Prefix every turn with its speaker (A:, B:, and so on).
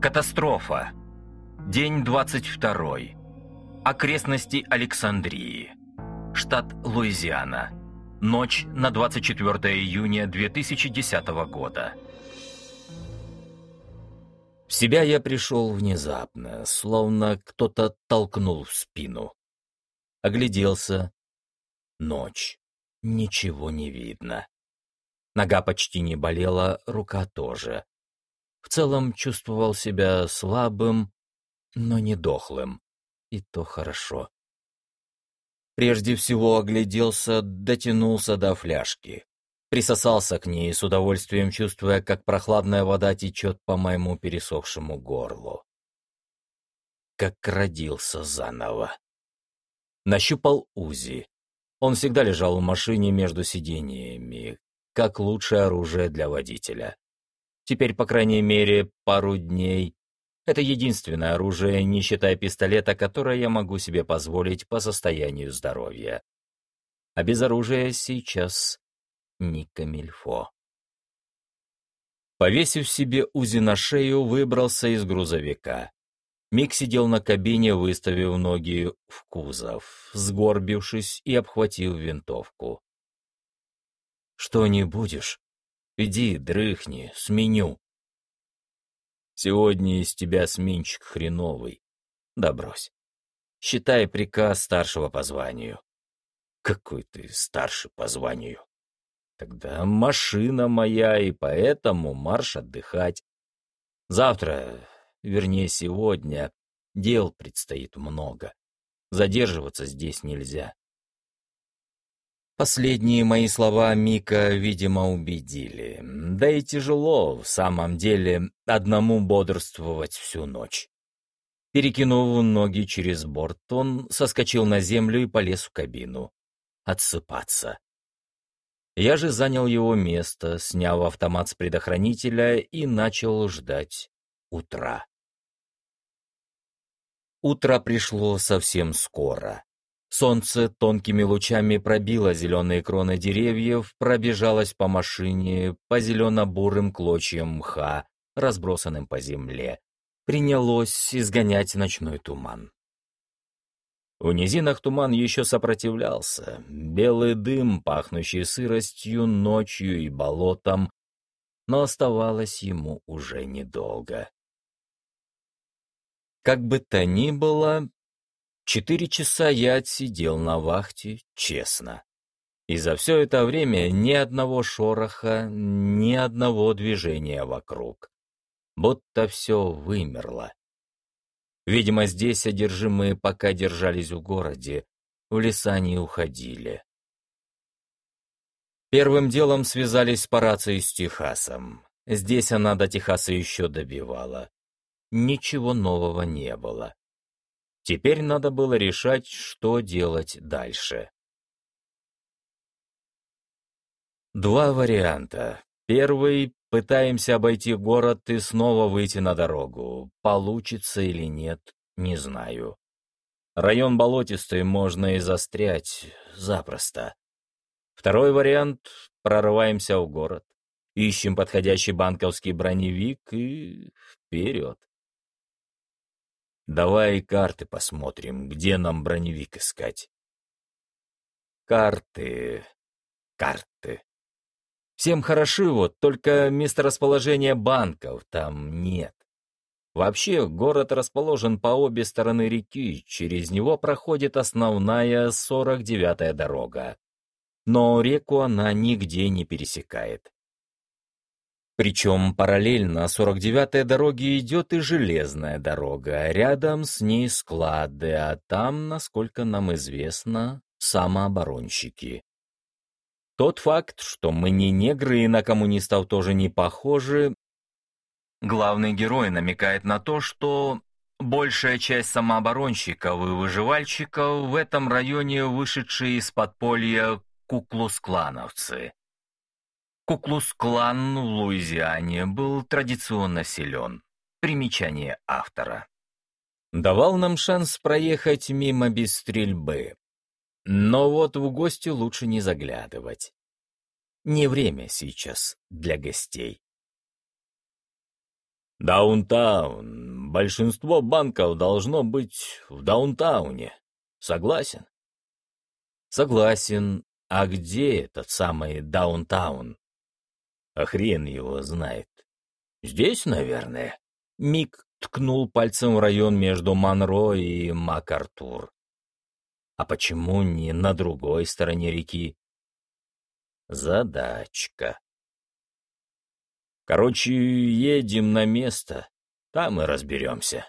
A: Катастрофа. День 22. Окрестности Александрии. Штат Луизиана. Ночь на 24 июня 2010 года. В себя я пришел внезапно, словно кто-то толкнул в спину. Огляделся. Ночь. Ничего не видно. Нога почти не болела, рука тоже. В целом чувствовал себя слабым, но не дохлым. И то хорошо. Прежде всего огляделся, дотянулся до фляжки. Присосался к ней, с удовольствием чувствуя, как прохладная вода течет по моему пересохшему горлу. Как родился заново. Нащупал Узи. Он всегда лежал в машине между сидениями, как лучшее оружие для водителя. Теперь, по крайней мере, пару дней. Это единственное оружие, не считая пистолета, которое я могу себе позволить по состоянию здоровья. А без оружия сейчас не камильфо. Повесив себе УЗИ на шею, выбрался из грузовика. Мик сидел на кабине, выставив ноги в кузов, сгорбившись и обхватив винтовку. «Что не будешь? Иди, дрыхни, сменю». «Сегодня из тебя сменщик хреновый. Да брось. Считай приказ старшего по званию». «Какой ты старший по званию?» «Тогда машина моя, и поэтому марш отдыхать. Завтра вернее сегодня, дел предстоит много. Задерживаться здесь нельзя. Последние мои слова Мика, видимо, убедили. Да и тяжело, в самом деле, одному бодрствовать всю ночь. Перекинув ноги через борт, он соскочил на землю и полез в кабину. Отсыпаться. Я же занял его место, снял автомат с предохранителя и начал ждать утра. Утро пришло совсем скоро. Солнце тонкими лучами пробило зеленые кроны деревьев, пробежалось по машине, по зелено-бурым клочьям мха, разбросанным по земле. Принялось изгонять ночной туман. В низинах туман еще сопротивлялся. Белый дым, пахнущий сыростью, ночью и болотом, но оставалось ему уже недолго. Как бы то ни было, четыре часа я отсидел на вахте, честно. И за все это время ни одного шороха, ни одного движения вокруг. Будто все вымерло. Видимо, здесь одержимые пока держались в городе, в леса не уходили. Первым делом связались по рации с Техасом. Здесь она до Техаса еще добивала ничего нового не было. Теперь надо было решать, что делать дальше. Два варианта. Первый — пытаемся обойти город и снова выйти на дорогу. Получится или нет, не знаю. Район болотистый, можно и застрять запросто. Второй вариант — прорываемся в город, ищем подходящий банковский броневик и вперед. Давай карты посмотрим, где нам броневик искать. Карты, карты. Всем хороши вот, только месторасположения банков там нет. Вообще, город расположен по обе стороны реки, через него проходит основная 49-я дорога. Но реку она нигде не пересекает. Причем параллельно 49-й дороге идет и железная дорога, рядом с ней склады, а там, насколько нам известно, самооборонщики. Тот факт, что мы не негры и на коммунистов тоже не похожи, главный герой намекает на то, что большая часть самооборонщиков и выживальщиков в этом районе вышедшие из подполья куклус-клановцы. Куклус-клан в Луизиане был традиционно силен. Примечание автора. Давал нам шанс проехать мимо без стрельбы. Но вот в гости лучше не заглядывать. Не время сейчас для гостей. Даунтаун. Большинство банков должно быть в даунтауне. Согласен? Согласен. А где этот самый даунтаун? А хрен его знает. Здесь, наверное. Мик ткнул пальцем в район между Монро и МакАртур. А почему не на другой стороне реки? Задачка. Короче, едем на место, там и разберемся.